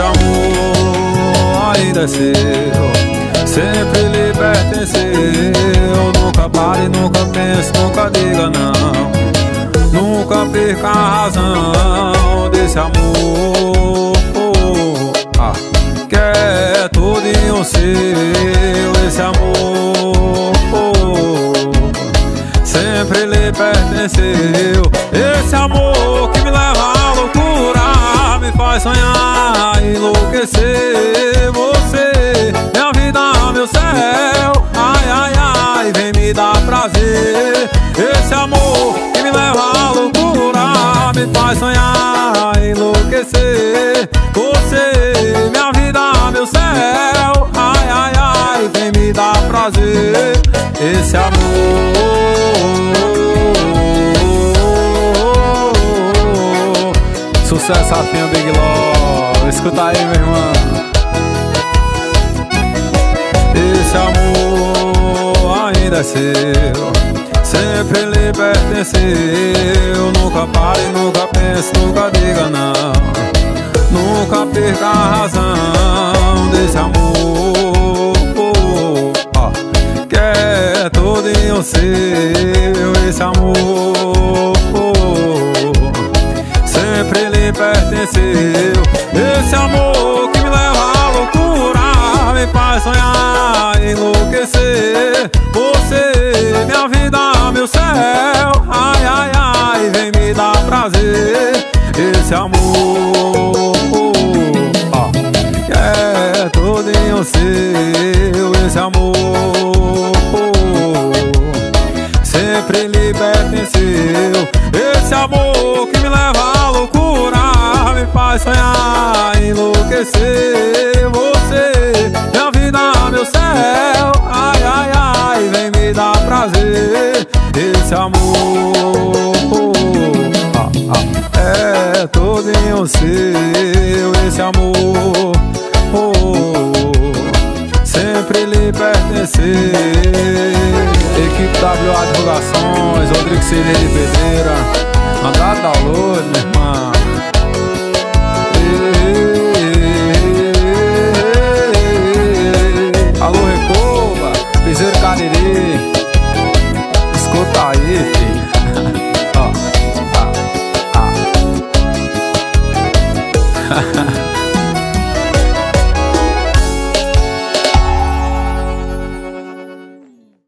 Esse amor ainda é seu. Sempre lhe pertenceu. Nunca pare, nunca pense, nunca diga não. Nunca perca a razão desse amor. Ah, Que é todinho seu esse amor. Sempre lhe pertenceu enlouquecer Você, minha vida, meu céu. Ai, ai, ai, vem me dar prazer. Esse amor que me leva à loucura Me faz sonhar, enlouquecer. Você, minha vida, meu céu. Ai, ai, ai, vem me dar prazer. Esse amor. Sucesso, Rafinha Big Law Escuta aí, meu irmão. Esse amor ainda é seu. Sempre lhe pertenceu Nunca pare, nunca pense, nunca diga não. Nunca perca a razão desse amor. Que é todinho seu esse amor. Sempre lhe pertenceu Esse amor que me leva à loucura Me faz sonhar, enlouquecer. Você, minha vida, meu céu Ai, ai, ai, vem me dar prazer. Esse amor Que é todinho seu Esse amor Sempre lhe pertenceu Esse amor que me leva à loucura Me faz sonhar, enlouquecer. Você, minha vida, meu céu. Ai, ai, ai, vem me dar prazer. Esse amor ah, ah, É todinho seu Esse amor oh, Sempre lhe pertencer. Equipe WA Divulgações, Rodrigo Cirne de Pedreira. Mandado da luz, minha irmã Cariri Escuta aí,